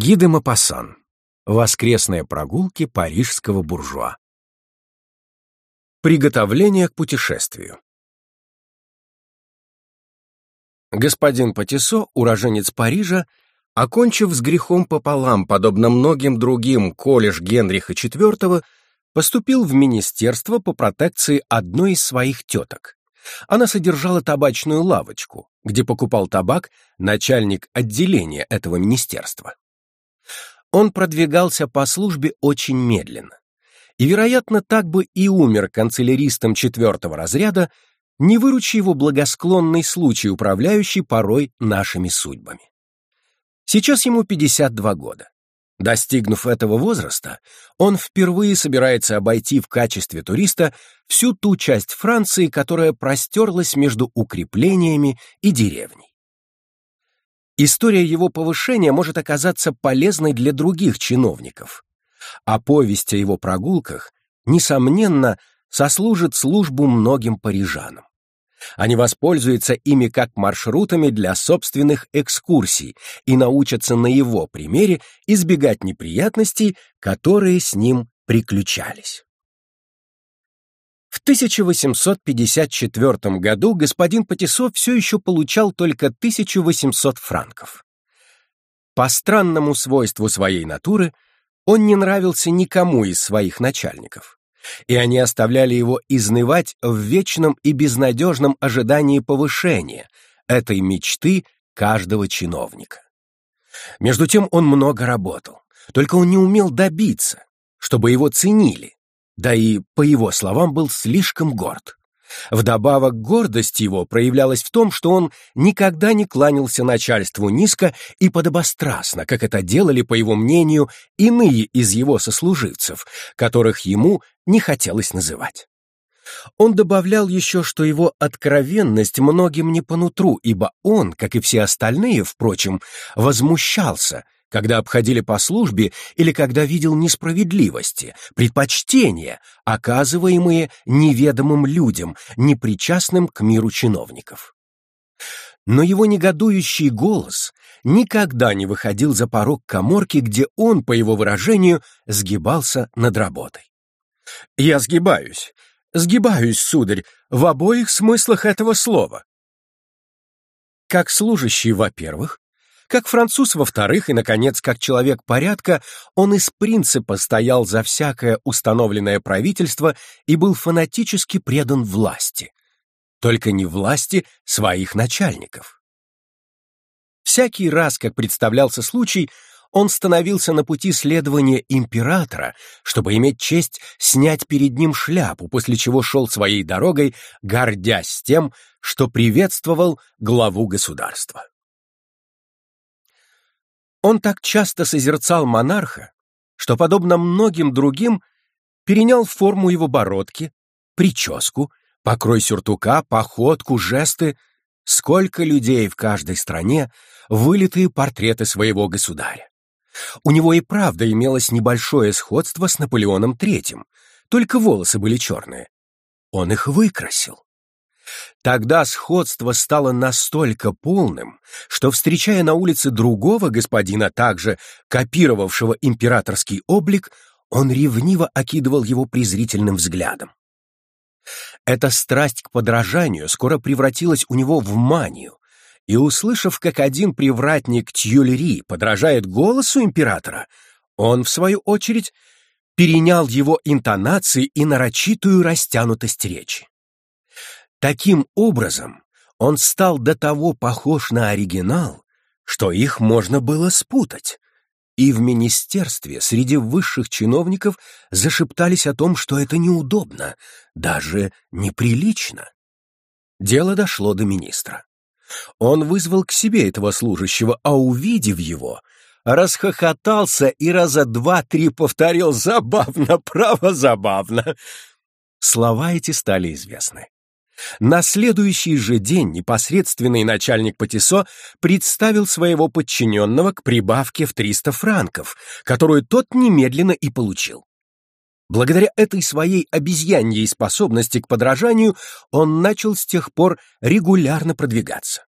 Гиде Мапассан. Воскресные прогулки парижского буржуа. Приготовление к путешествию. Господин Патисо, уроженец Парижа, окончив с грехом пополам, подобно многим другим, колледж Генриха IV, поступил в министерство по протекции одной из своих теток. Она содержала табачную лавочку, где покупал табак начальник отделения этого министерства. Он продвигался по службе очень медленно. И, вероятно, так бы и умер канцеляристом четвертого разряда, не выручи его благосклонный случай, управляющий порой нашими судьбами. Сейчас ему 52 года. Достигнув этого возраста, он впервые собирается обойти в качестве туриста всю ту часть Франции, которая простерлась между укреплениями и деревней. История его повышения может оказаться полезной для других чиновников, а повесть о его прогулках, несомненно, сослужит службу многим парижанам. Они воспользуются ими как маршрутами для собственных экскурсий и научатся на его примере избегать неприятностей, которые с ним приключались. В 1854 году господин Патисо все еще получал только 1800 франков. По странному свойству своей натуры он не нравился никому из своих начальников и они оставляли его изнывать в вечном и безнадежном ожидании повышения, этой мечты каждого чиновника. Между тем он много работал, только он не умел добиться, чтобы его ценили, да и, по его словам, был слишком горд. Вдобавок, гордость его проявлялась в том, что он никогда не кланялся начальству низко и подобострастно, как это делали, по его мнению, иные из его сослуживцев, которых ему не хотелось называть. Он добавлял еще, что его откровенность многим не по нутру, ибо он, как и все остальные, впрочем, возмущался — когда обходили по службе или когда видел несправедливости, предпочтения, оказываемые неведомым людям, непричастным к миру чиновников. Но его негодующий голос никогда не выходил за порог коморки, где он, по его выражению, сгибался над работой. «Я сгибаюсь, сгибаюсь, сударь, в обоих смыслах этого слова». Как служащий, во-первых, как француз, во-вторых, и, наконец, как человек порядка, он из принципа стоял за всякое установленное правительство и был фанатически предан власти. Только не власти своих начальников. Всякий раз, как представлялся случай, он становился на пути следования императора, чтобы иметь честь снять перед ним шляпу, после чего шел своей дорогой, гордясь тем, что приветствовал главу государства. Он так часто созерцал монарха, что, подобно многим другим, перенял форму его бородки, прическу, покрой сюртука, походку, жесты. Сколько людей в каждой стране вылитые портреты своего государя. У него и правда имелось небольшое сходство с Наполеоном III, только волосы были черные. Он их выкрасил. Тогда сходство стало настолько полным, что, встречая на улице другого господина, также копировавшего императорский облик, он ревниво окидывал его презрительным взглядом. Эта страсть к подражанию скоро превратилась у него в манию, и, услышав, как один привратник Тюлери подражает голосу императора, он, в свою очередь, перенял его интонации и нарочитую растянутость речи. Таким образом, он стал до того похож на оригинал, что их можно было спутать. И в министерстве среди высших чиновников зашептались о том, что это неудобно, даже неприлично. Дело дошло до министра. Он вызвал к себе этого служащего, а увидев его, расхохотался и раза два-три повторил «забавно, право забавно». Слова эти стали известны. На следующий же день непосредственный начальник Патисо представил своего подчиненного к прибавке в 300 франков, которую тот немедленно и получил. Благодаря этой своей обезьяньей способности к подражанию он начал с тех пор регулярно продвигаться.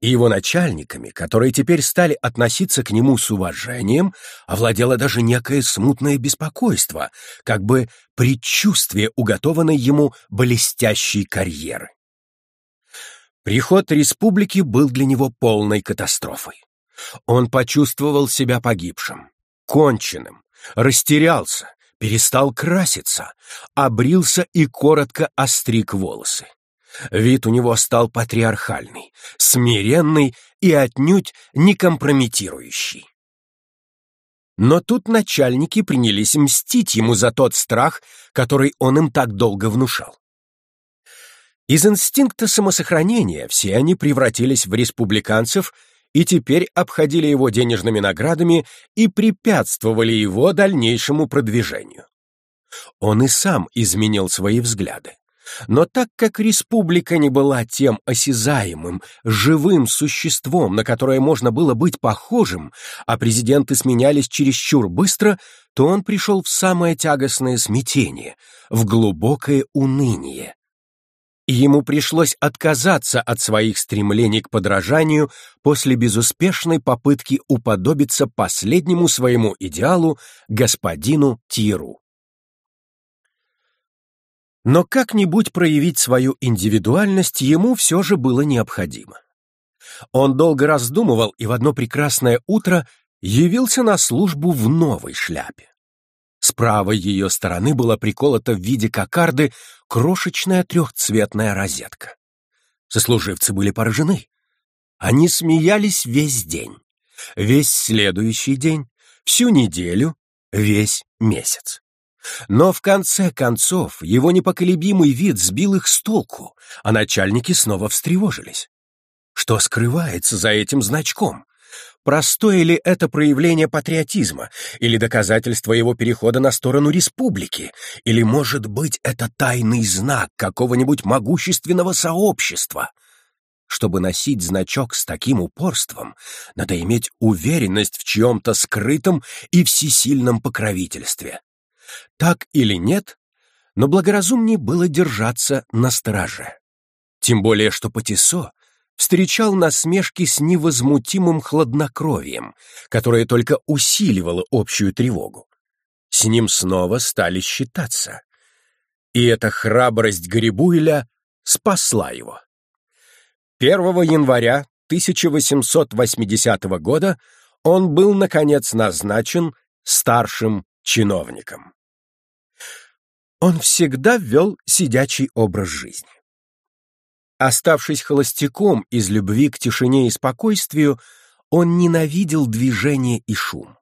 И его начальниками, которые теперь стали относиться к нему с уважением, овладело даже некое смутное беспокойство, как бы предчувствие уготованной ему блестящей карьеры. Приход республики был для него полной катастрофой. Он почувствовал себя погибшим, конченным, растерялся, перестал краситься, обрился и коротко остриг волосы. Вид у него стал патриархальный, смиренный и отнюдь не компрометирующий. Но тут начальники принялись мстить ему за тот страх, который он им так долго внушал. Из инстинкта самосохранения все они превратились в республиканцев и теперь обходили его денежными наградами и препятствовали его дальнейшему продвижению. Он и сам изменил свои взгляды. Но так как республика не была тем осязаемым, живым существом, на которое можно было быть похожим, а президенты сменялись чересчур быстро, то он пришел в самое тягостное смятение, в глубокое уныние. Ему пришлось отказаться от своих стремлений к подражанию после безуспешной попытки уподобиться последнему своему идеалу, господину Тиру. Но как-нибудь проявить свою индивидуальность ему все же было необходимо. Он долго раздумывал и в одно прекрасное утро явился на службу в новой шляпе. С правой ее стороны была приколота в виде кокарды крошечная трехцветная розетка. Сослуживцы были поражены. Они смеялись весь день, весь следующий день, всю неделю, весь месяц. Но в конце концов его непоколебимый вид сбил их с толку, а начальники снова встревожились. Что скрывается за этим значком? Простое ли это проявление патриотизма, или доказательство его перехода на сторону республики, или, может быть, это тайный знак какого-нибудь могущественного сообщества? Чтобы носить значок с таким упорством, надо иметь уверенность в чьем-то скрытом и всесильном покровительстве. Так или нет, но благоразумнее было держаться на страже. Тем более, что Патисо встречал насмешки с невозмутимым хладнокровием, которое только усиливало общую тревогу. С ним снова стали считаться. И эта храбрость Грибуэля спасла его. 1 января 1880 года он был, наконец, назначен старшим чиновником. Он всегда вел сидячий образ жизни. Оставшись холостяком из любви к тишине и спокойствию, он ненавидел движение и шум.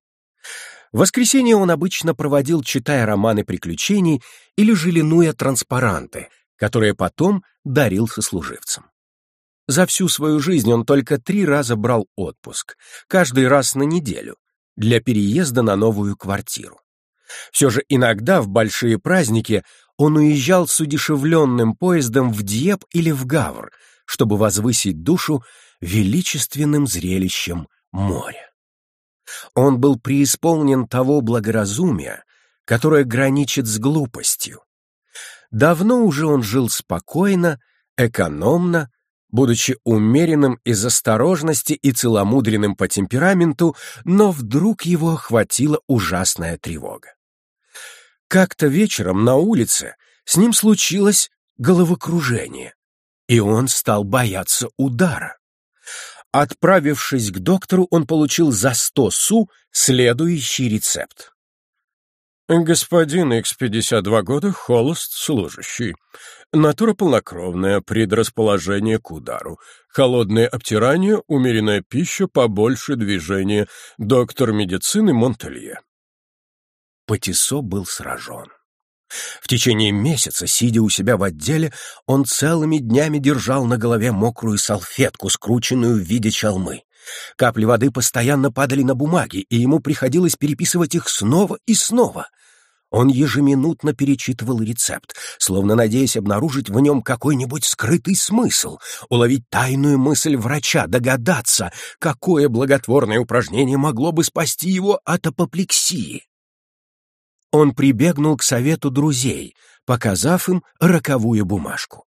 В воскресенье он обычно проводил, читая романы приключений или же линуя транспаранты, которые потом дарил сослуживцам. За всю свою жизнь он только три раза брал отпуск, каждый раз на неделю, для переезда на новую квартиру. Все же иногда в большие праздники он уезжал с удешевленным поездом в Дьеп или в Гавр, чтобы возвысить душу величественным зрелищем моря. Он был преисполнен того благоразумия, которое граничит с глупостью. Давно уже он жил спокойно, экономно, будучи умеренным из осторожности и целомудренным по темпераменту, но вдруг его охватила ужасная тревога. Как-то вечером на улице с ним случилось головокружение, и он стал бояться удара. Отправившись к доктору, он получил за сто су следующий рецепт. Господин X52 года, холост, служащий. Натура полнокровная, предрасположение к удару. Холодное обтирание, умеренная пища, побольше движения. Доктор медицины Монтелье. Патисо был сражен. В течение месяца, сидя у себя в отделе, он целыми днями держал на голове мокрую салфетку, скрученную в виде чалмы. Капли воды постоянно падали на бумаги, и ему приходилось переписывать их снова и снова. Он ежеминутно перечитывал рецепт, словно надеясь обнаружить в нем какой-нибудь скрытый смысл, уловить тайную мысль врача, догадаться, какое благотворное упражнение могло бы спасти его от апоплексии он прибегнул к совету друзей, показав им роковую бумажку.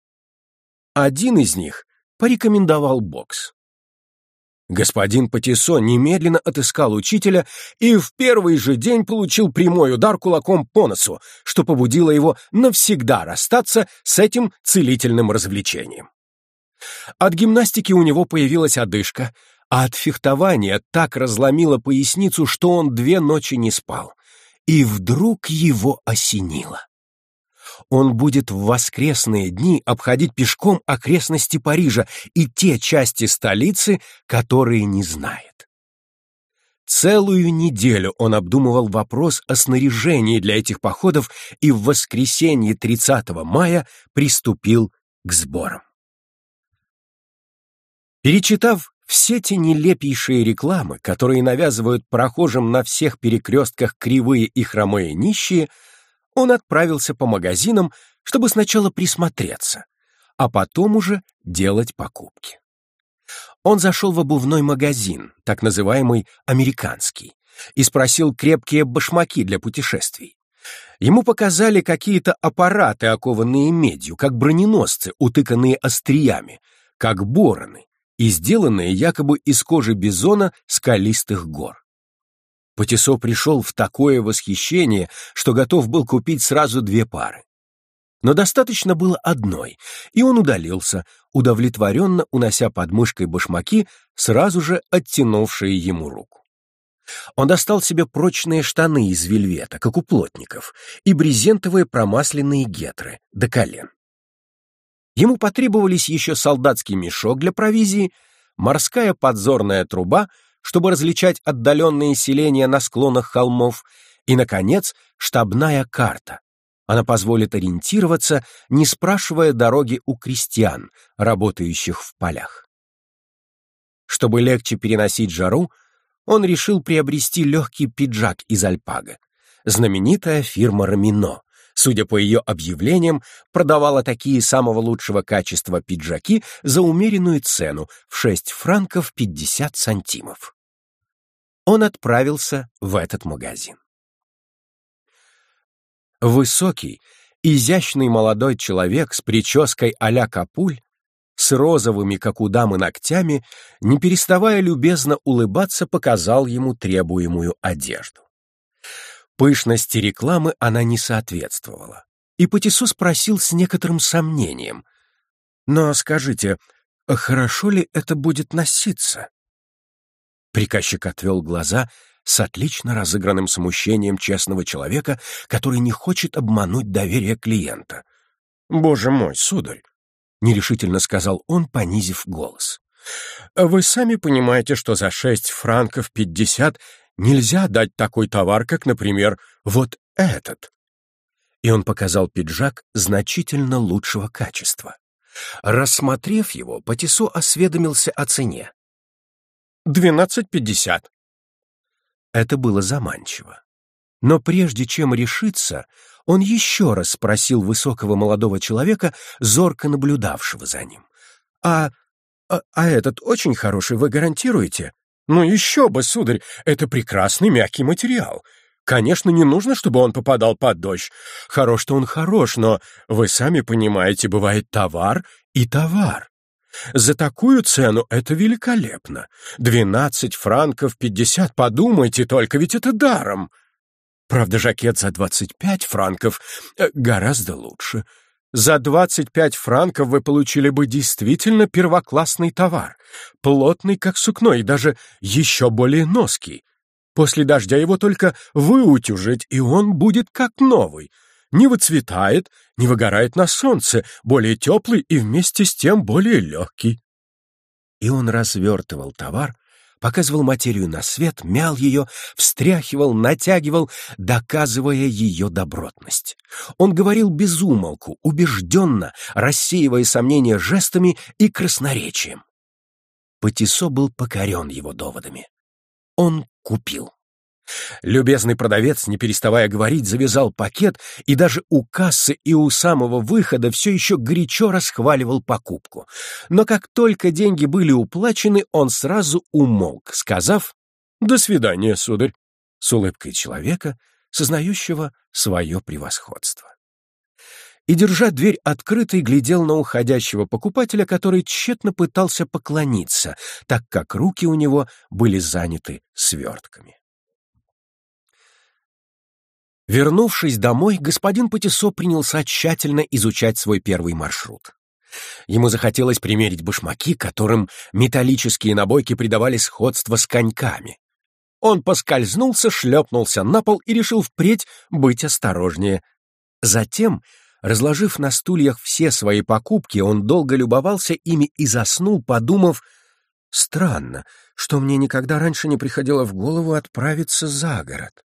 Один из них порекомендовал бокс. Господин Патисо немедленно отыскал учителя и в первый же день получил прямой удар кулаком по носу, что побудило его навсегда расстаться с этим целительным развлечением. От гимнастики у него появилась одышка, а от фехтования так разломило поясницу, что он две ночи не спал. И вдруг его осенило. Он будет в воскресные дни обходить пешком окрестности Парижа и те части столицы, которые не знает. Целую неделю он обдумывал вопрос о снаряжении для этих походов и в воскресенье 30 мая приступил к сборам. Перечитав все те нелепейшие рекламы, которые навязывают прохожим на всех перекрестках кривые и хромые нищие, он отправился по магазинам, чтобы сначала присмотреться, а потом уже делать покупки. Он зашел в обувной магазин, так называемый «американский», и спросил крепкие башмаки для путешествий. Ему показали какие-то аппараты, окованные медью, как броненосцы, утыканные остриями, как бороны, и сделанные якобы из кожи бизона скалистых гор. Патисо пришел в такое восхищение, что готов был купить сразу две пары. Но достаточно было одной, и он удалился, удовлетворенно унося под мышкой башмаки, сразу же оттянувшие ему руку. Он достал себе прочные штаны из вельвета, как у плотников, и брезентовые промасленные гетры до колен. Ему потребовались еще солдатский мешок для провизии, морская подзорная труба, чтобы различать отдаленные селения на склонах холмов, и, наконец, штабная карта. Она позволит ориентироваться, не спрашивая дороги у крестьян, работающих в полях. Чтобы легче переносить жару, он решил приобрести легкий пиджак из альпага. Знаменитая фирма «Рамино», судя по ее объявлениям, продавала такие самого лучшего качества пиджаки за умеренную цену в 6 франков 50 сантимов. Он отправился в этот магазин. Высокий, изящный молодой человек с прической а-ля капуль, с розовыми, как у дамы, ногтями, не переставая любезно улыбаться, показал ему требуемую одежду. Пышности рекламы она не соответствовала. И Патису спросил с некоторым сомнением. «Но скажите, хорошо ли это будет носиться?» Приказчик отвел глаза с отлично разыгранным смущением честного человека, который не хочет обмануть доверие клиента. «Боже мой, сударь!» — нерешительно сказал он, понизив голос. «Вы сами понимаете, что за шесть франков пятьдесят Нельзя дать такой товар, как, например, вот этот. И он показал пиджак значительно лучшего качества. Рассмотрев его, Патисо осведомился о цене. «Двенадцать пятьдесят». Это было заманчиво. Но прежде чем решиться, он еще раз спросил высокого молодого человека, зорко наблюдавшего за ним. «А, а, а этот очень хороший, вы гарантируете?» «Ну еще бы, сударь, это прекрасный мягкий материал. Конечно, не нужно, чтобы он попадал под дождь. Хорош-то он хорош, но, вы сами понимаете, бывает товар и товар. За такую цену это великолепно. Двенадцать франков пятьдесят, подумайте только, ведь это даром. Правда, жакет за двадцать пять франков э, гораздо лучше. За 25 франков вы получили бы действительно первоклассный товар, плотный, как сукно, и даже еще более ноский. После дождя его только выутюжить, и он будет как новый. Не выцветает, не выгорает на солнце, более теплый и вместе с тем более легкий. И он развертывал товар, показывал материю на свет, мял ее, встряхивал, натягивал, доказывая ее добротность. Он говорил без умолку, убежденно, рассеивая сомнения жестами и красноречием. Патисо был покорен его доводами. Он купил. Любезный продавец, не переставая говорить, завязал пакет и даже у кассы и у самого выхода все еще горячо расхваливал покупку. Но как только деньги были уплачены, он сразу умолк, сказав «До свидания, сударь», с улыбкой человека, сознающего свое превосходство. и, держа дверь открытой, глядел на уходящего покупателя, который тщетно пытался поклониться, так как руки у него были заняты свертками. Вернувшись домой, господин Патисо принялся тщательно изучать свой первый маршрут. Ему захотелось примерить башмаки, которым металлические набойки придавали сходство с коньками. Он поскользнулся, шлепнулся на пол и решил впредь быть осторожнее. Затем, разложив на стульях все свои покупки, он долго любовался ими и заснул, подумав, «Странно, что мне никогда раньше не приходило в голову отправиться за город».